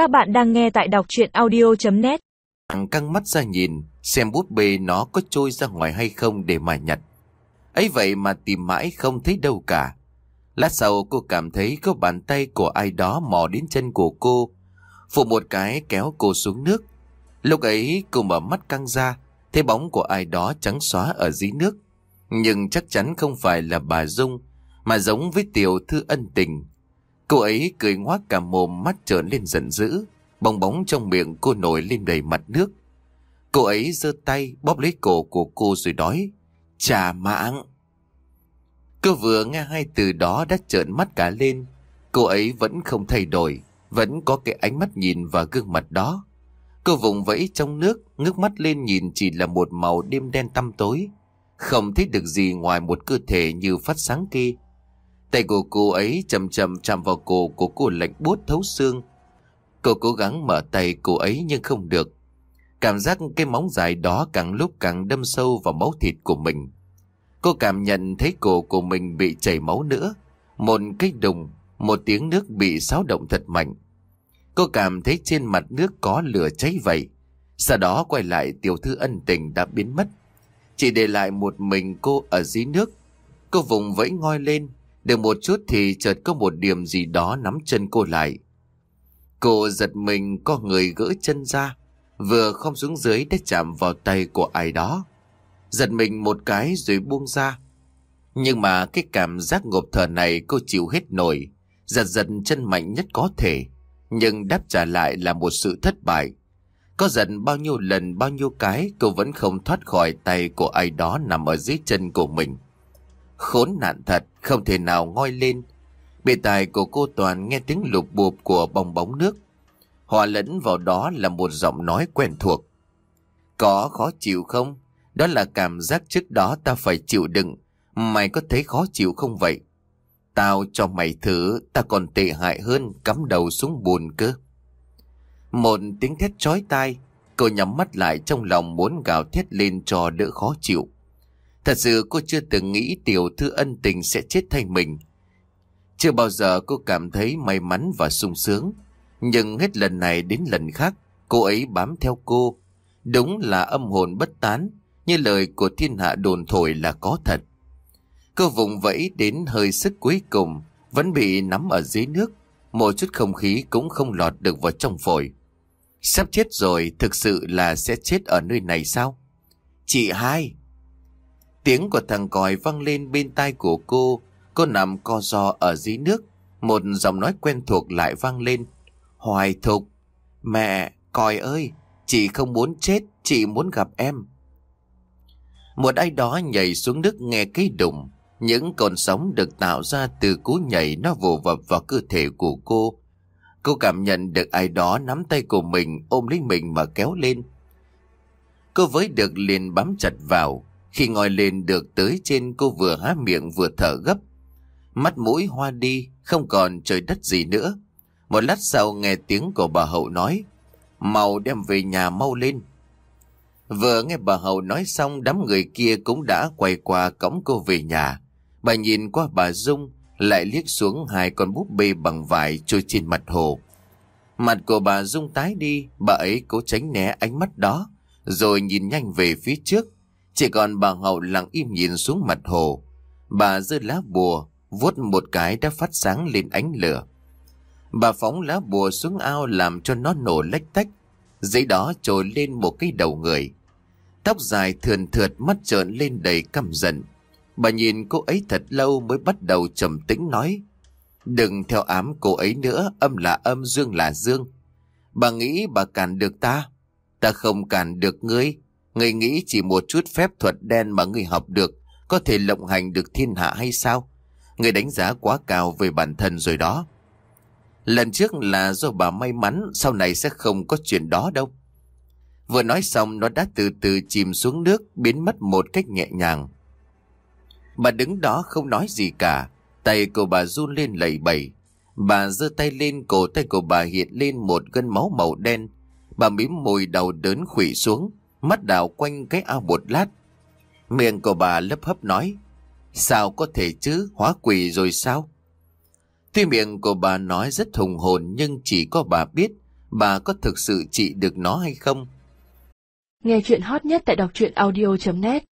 Các bạn đang nghe tại đọc chuyện audio.net căng mắt ra nhìn, xem bút bê nó có trôi ra ngoài hay không để mà nhặt. ấy vậy mà tìm mãi không thấy đâu cả. Lát sau cô cảm thấy có bàn tay của ai đó mò đến chân của cô, phụ một cái kéo cô xuống nước. Lúc ấy cô mở mắt căng ra, thấy bóng của ai đó trắng xóa ở dưới nước. Nhưng chắc chắn không phải là bà Dung, mà giống với tiểu thư ân tình. Cô ấy cười ngoác cả mồm mắt trợn lên giận dữ, bong bóng trong miệng cô nổi lên đầy mặt nước. Cô ấy giơ tay bóp lấy cổ của cô rồi nói. Trà mạng! Cô vừa nghe hai từ đó đã trợn mắt cả lên. Cô ấy vẫn không thay đổi, vẫn có cái ánh mắt nhìn vào gương mặt đó. Cô vùng vẫy trong nước, ngước mắt lên nhìn chỉ là một màu đêm đen tăm tối. Không thấy được gì ngoài một cơ thể như phát sáng kia. Tay của cô ấy chầm chầm chạm vào cổ của cô lạnh buốt thấu xương. Cô cố gắng mở tay cô ấy nhưng không được. Cảm giác cái móng dài đó càng lúc càng đâm sâu vào máu thịt của mình. Cô cảm nhận thấy cổ của mình bị chảy máu nữa. Một cái đùng, một tiếng nước bị xáo động thật mạnh. Cô cảm thấy trên mặt nước có lửa cháy vậy. Sau đó quay lại tiểu thư ân tình đã biến mất. Chỉ để lại một mình cô ở dưới nước. Cô vùng vẫy ngoi lên. Được một chút thì chợt có một điểm gì đó nắm chân cô lại. Cô giật mình có người gỡ chân ra. Vừa không xuống dưới để chạm vào tay của ai đó. Giật mình một cái rồi buông ra. Nhưng mà cái cảm giác ngộp thở này cô chịu hết nổi. Giật giật chân mạnh nhất có thể. Nhưng đáp trả lại là một sự thất bại. Có giận bao nhiêu lần bao nhiêu cái cô vẫn không thoát khỏi tay của ai đó nằm ở dưới chân của mình. Khốn nạn thật, không thể nào ngoi lên. Bề tài của cô Toàn nghe tiếng lục bụp của bong bóng nước. Hòa lẫn vào đó là một giọng nói quen thuộc. Có khó chịu không? Đó là cảm giác trước đó ta phải chịu đựng. Mày có thấy khó chịu không vậy? Tao cho mày thử, ta còn tệ hại hơn cắm đầu xuống bùn cơ. Một tiếng thét chói tai, cô nhắm mắt lại trong lòng muốn gào thét lên cho đỡ khó chịu. Thật sự cô chưa từng nghĩ tiểu thư ân tình sẽ chết thay mình. Chưa bao giờ cô cảm thấy may mắn và sung sướng. Nhưng hết lần này đến lần khác, cô ấy bám theo cô. Đúng là âm hồn bất tán, như lời của thiên hạ đồn thổi là có thật. Cô vùng vẫy đến hơi sức cuối cùng, vẫn bị nắm ở dưới nước. Một chút không khí cũng không lọt được vào trong phổi. Sắp chết rồi, thực sự là sẽ chết ở nơi này sao? Chị hai! Tiếng của thằng còi vang lên bên tai của cô. Cô nằm co giò ở dưới nước. Một giọng nói quen thuộc lại vang lên. Hoài thục! Mẹ! Còi ơi! Chị không muốn chết, chị muốn gặp em. Một ai đó nhảy xuống nước nghe cái đụng. Những con sóng được tạo ra từ cú nhảy nó vồ vập vào cơ thể của cô. Cô cảm nhận được ai đó nắm tay của mình ôm lấy mình mà kéo lên. Cô với được liền bám chặt vào. Khi ngồi lên được tới trên cô vừa há miệng vừa thở gấp. Mắt mũi hoa đi, không còn trời đất gì nữa. Một lát sau nghe tiếng của bà Hậu nói. Mau đem về nhà mau lên. Vừa nghe bà Hậu nói xong đám người kia cũng đã quay qua cõng cô về nhà. Bà nhìn qua bà Dung, lại liếc xuống hai con búp bê bằng vải trôi trên mặt hồ. Mặt của bà Dung tái đi, bà ấy cố tránh né ánh mắt đó, rồi nhìn nhanh về phía trước. Chỉ còn bà Hậu lặng im nhìn xuống mặt hồ. Bà giơ lá bùa, vuốt một cái đã phát sáng lên ánh lửa. Bà phóng lá bùa xuống ao làm cho nó nổ lách tách. Dưới đó trồi lên một cái đầu người. Tóc dài thườn thượt mắt trợn lên đầy căm giận. Bà nhìn cô ấy thật lâu mới bắt đầu trầm tĩnh nói. Đừng theo ám cô ấy nữa, âm là âm, dương là dương. Bà nghĩ bà cản được ta. Ta không cản được ngươi người nghĩ chỉ một chút phép thuật đen mà người học được có thể lộng hành được thiên hạ hay sao? người đánh giá quá cao về bản thân rồi đó. Lần trước là do bà may mắn, sau này sẽ không có chuyện đó đâu. Vừa nói xong nó đã từ từ chìm xuống nước, biến mất một cách nhẹ nhàng. Bà đứng đó không nói gì cả, tay của bà run lên lẩy bẩy. Bà giơ tay lên cổ tay của bà hiện lên một gân máu màu đen. Bà mím môi đầu đớn khủy xuống, mắt đảo quanh cái ao một lát. Miệng của bà lấp hấp nói, sao có thể chứ, hóa quỷ rồi sao? Tuy miệng của bà nói rất hùng hồn nhưng chỉ có bà biết bà có thực sự trị được nó hay không. Nghe chuyện hot nhất tại đọc truyện audio.net